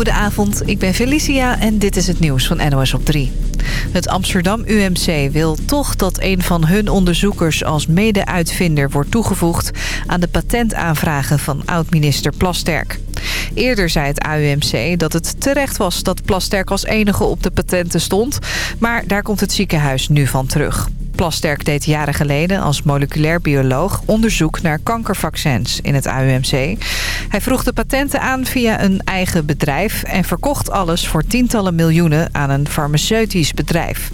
Goedenavond, ik ben Felicia en dit is het nieuws van NOS op 3. Het Amsterdam UMC wil toch dat een van hun onderzoekers als mede-uitvinder wordt toegevoegd aan de patentaanvragen van oud-minister Plasterk. Eerder zei het AUMC dat het terecht was dat Plasterk als enige op de patenten stond, maar daar komt het ziekenhuis nu van terug. Plasterk deed jaren geleden als moleculair bioloog onderzoek naar kankervaccins in het AUMC. Hij vroeg de patenten aan via een eigen bedrijf en verkocht alles voor tientallen miljoenen aan een farmaceutisch bedrijf.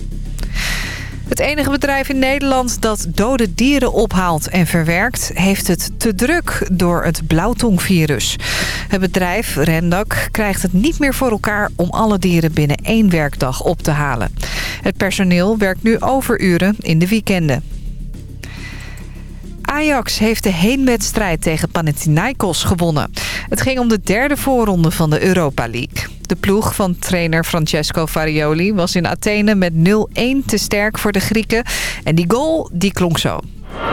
Het enige bedrijf in Nederland dat dode dieren ophaalt en verwerkt... heeft het te druk door het blauwtongvirus. Het bedrijf, Rendak, krijgt het niet meer voor elkaar... om alle dieren binnen één werkdag op te halen. Het personeel werkt nu overuren in de weekenden. Ajax heeft de heenwedstrijd tegen Panathinaikos gewonnen. Het ging om de derde voorronde van de Europa League. De ploeg van trainer Francesco Farioli was in Athene met 0-1 te sterk voor de Grieken. En die goal, die klonk zo.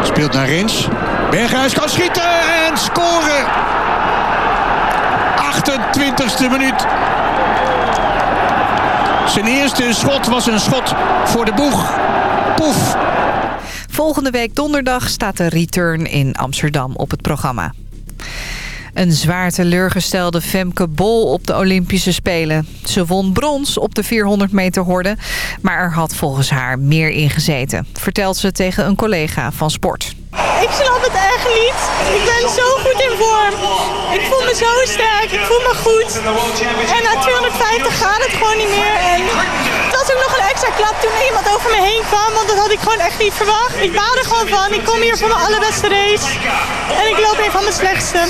Speelt naar Rins. Berghuis kan schieten en scoren. 28e minuut. Zijn eerste schot was een schot voor de boeg. Poef. Volgende week donderdag staat de return in Amsterdam op het programma. Een zwaar teleurgestelde Femke Bol op de Olympische Spelen. Ze won brons op de 400 meter horde, maar er had volgens haar meer in gezeten. Vertelt ze tegen een collega van sport. Ik snap het echt niet. Ik ben zo goed in vorm. Ik voel me zo sterk. Ik voel me goed. En na 250 gaat het gewoon niet meer. En het was ook nog een extra klap toen iemand over me heen kwam. Want dat had ik gewoon echt niet verwacht. Ik baal er gewoon van. Ik kom hier voor mijn allerbeste race. En ik loop een van mijn slechtste.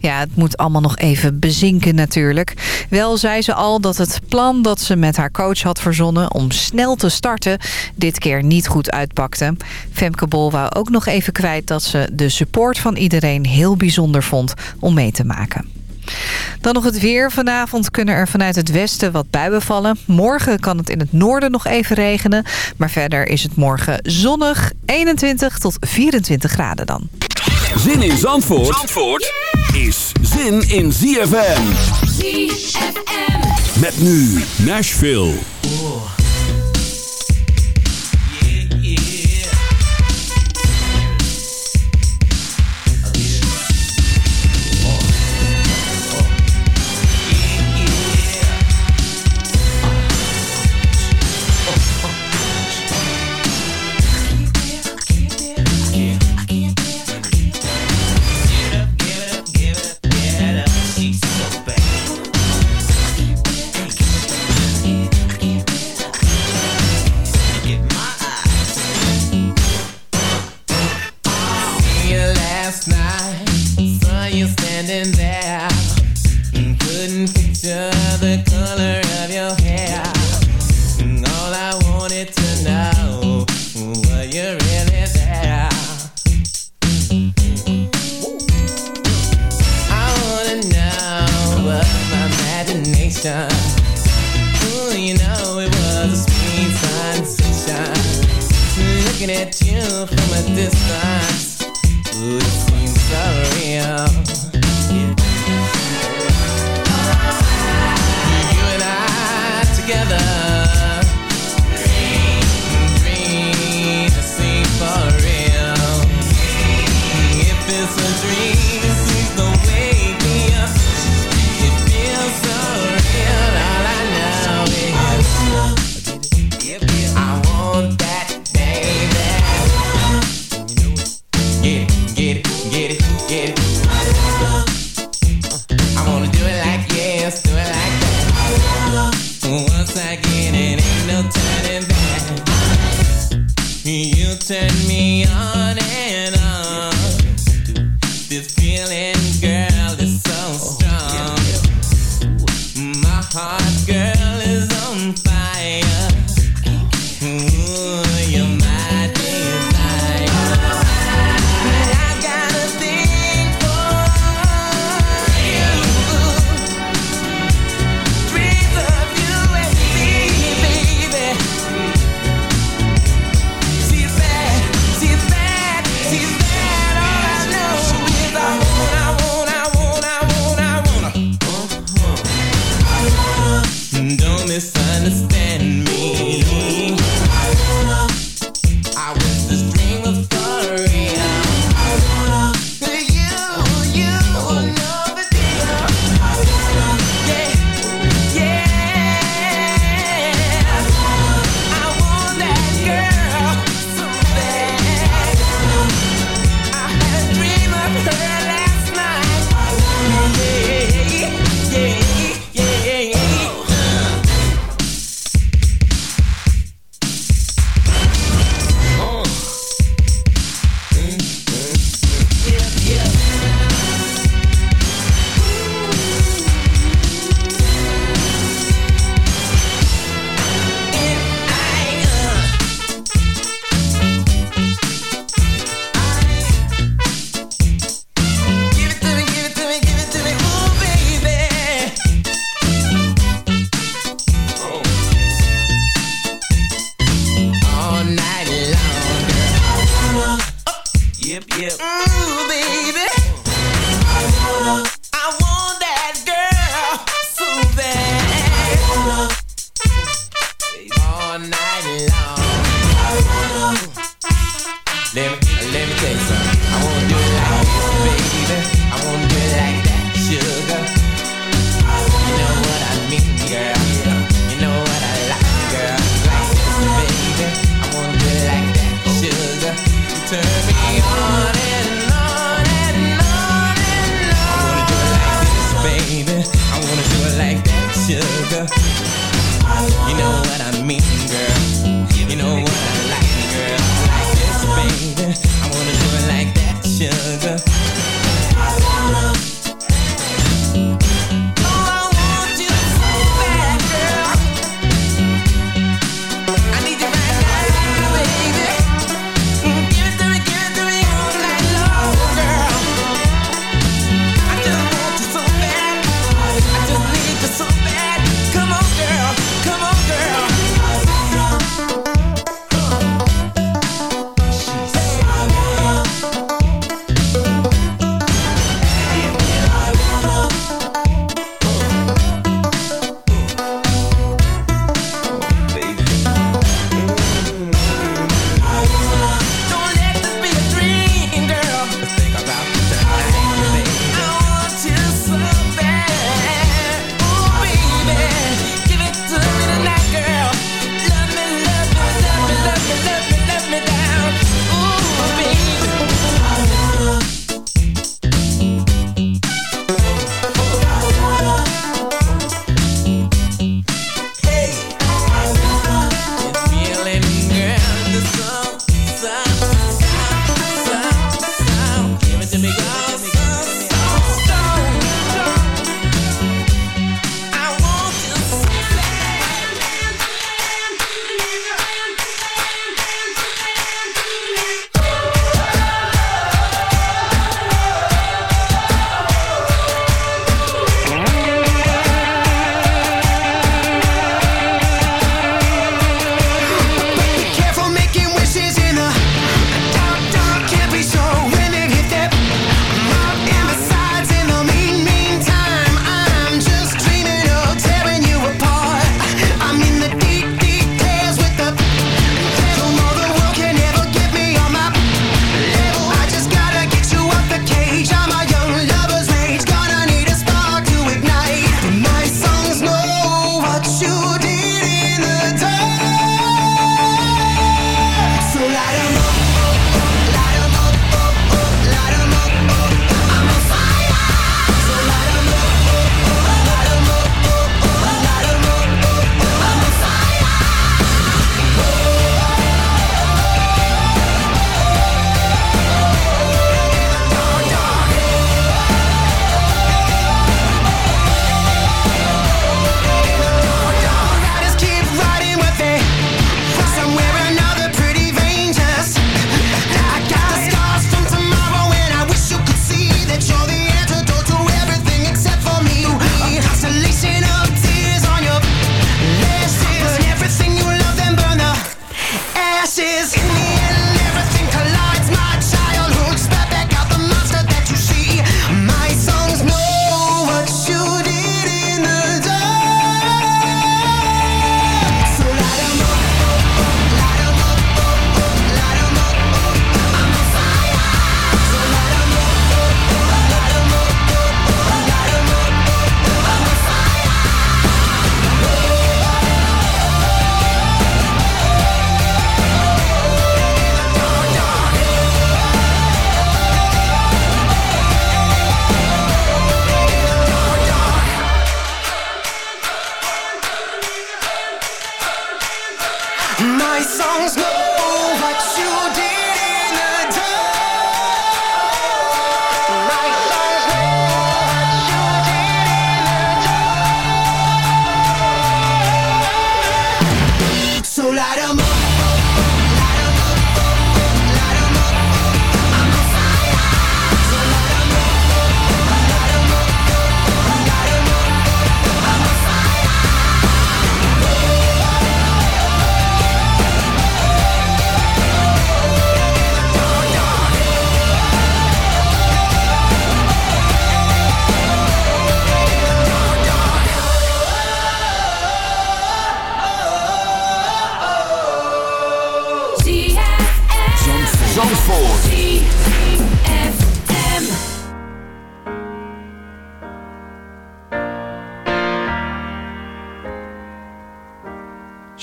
Ja, het moet allemaal nog even bezinken natuurlijk. Wel zei ze al dat het plan dat ze met haar coach had verzonnen... om snel te starten, dit keer niet goed uitpakte. Femke Bol wou ook nog even kwijt dat ze de support van iedereen heel bijzonder vond om mee te maken. Dan nog het weer. Vanavond kunnen er vanuit het westen wat buien vallen. Morgen kan het in het noorden nog even regenen. Maar verder is het morgen zonnig. 21 tot 24 graden dan. Zin in Zandvoort, Zandvoort is zin in ZFM. ZFM. Met nu Nashville.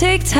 take time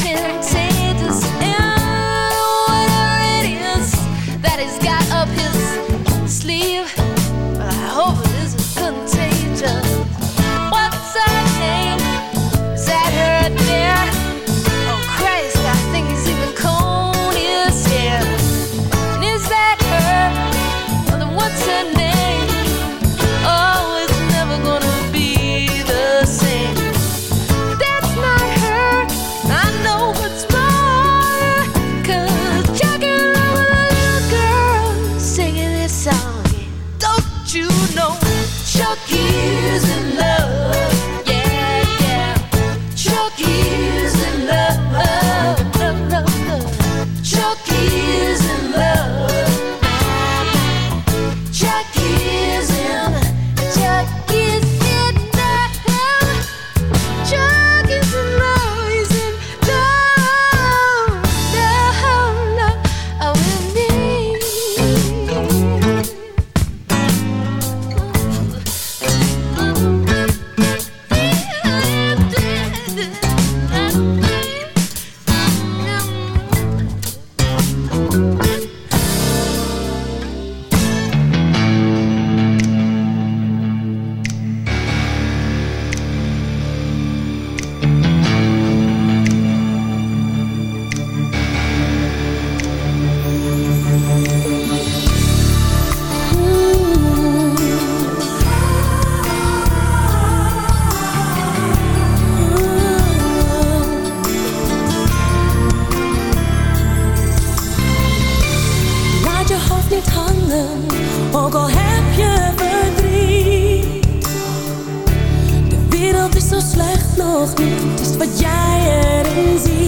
ook al heb je verdriet. De wereld is zo slecht nog niet, het is wat jij erin ziet.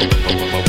Bye.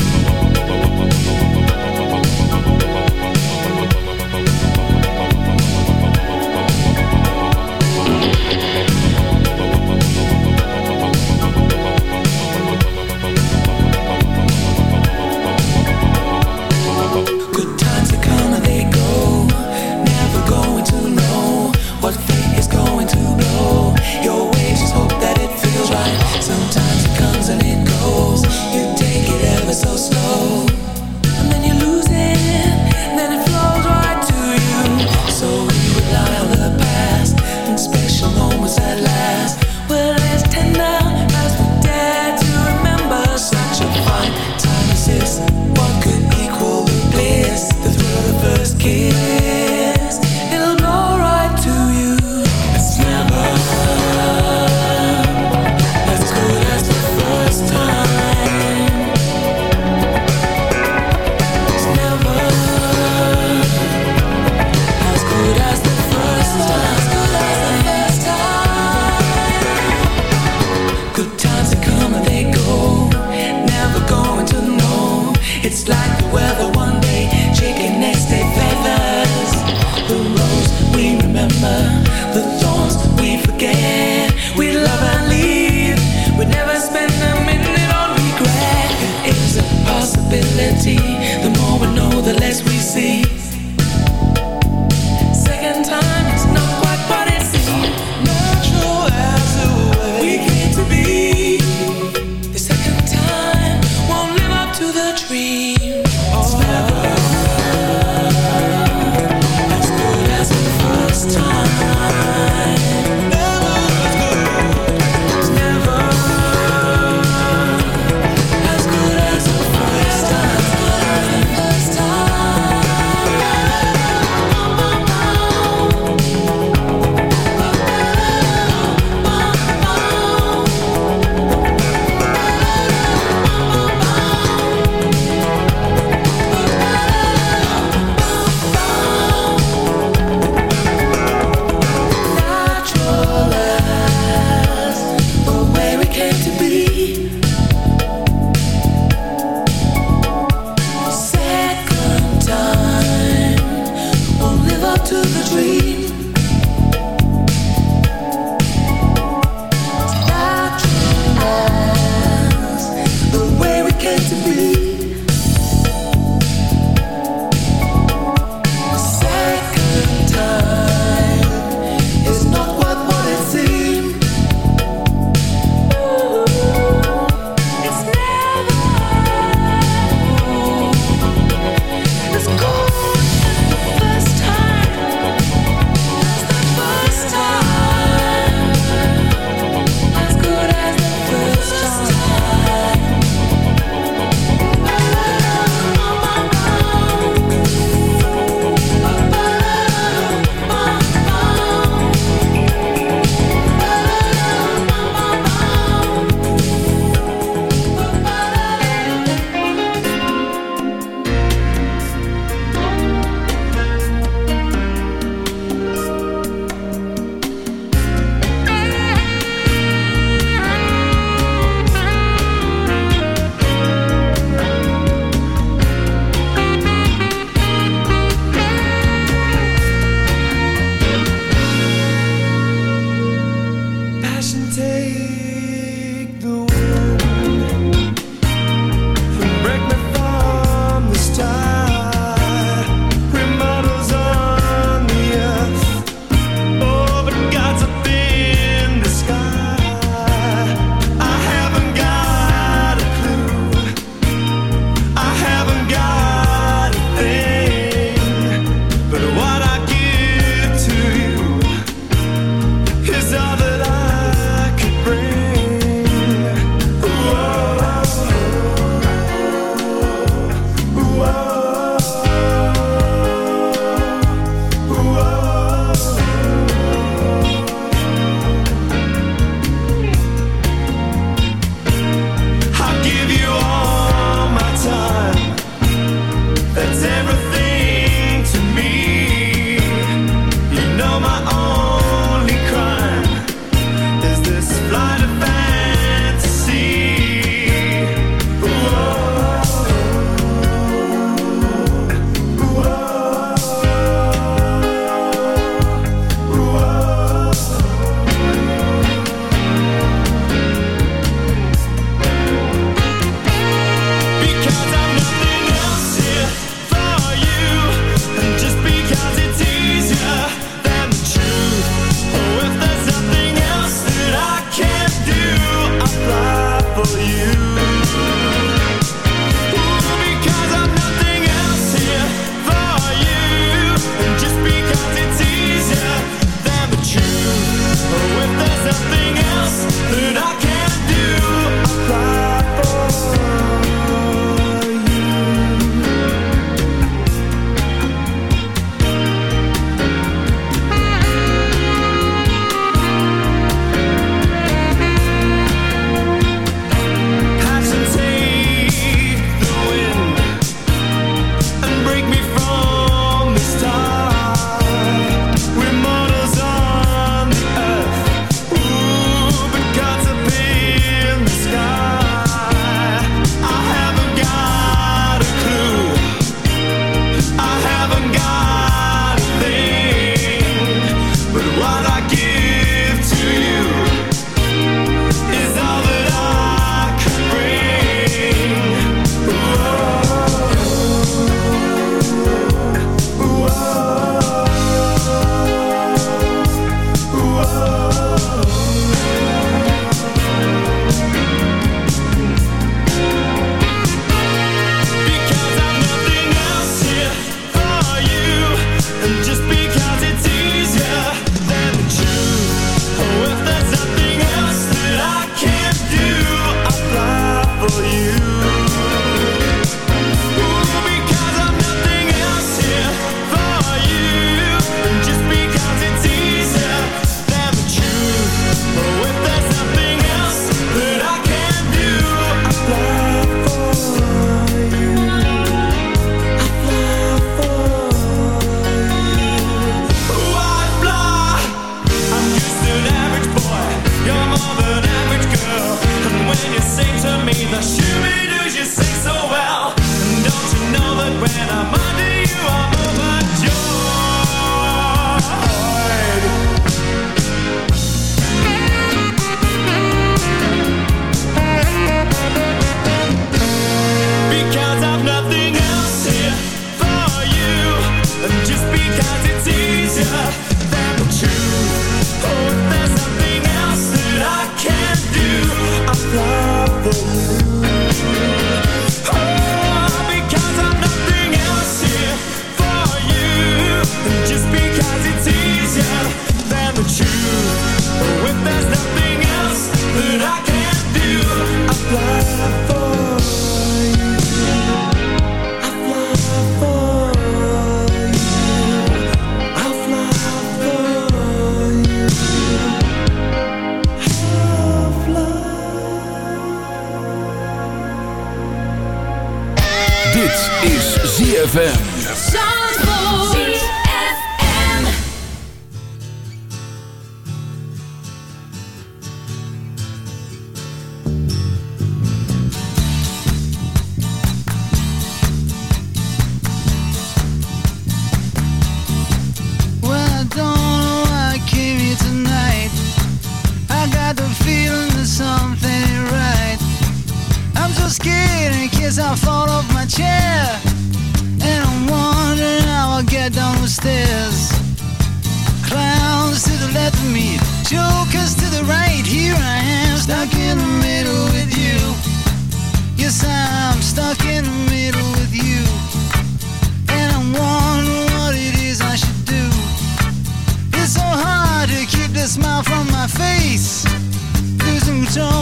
Losing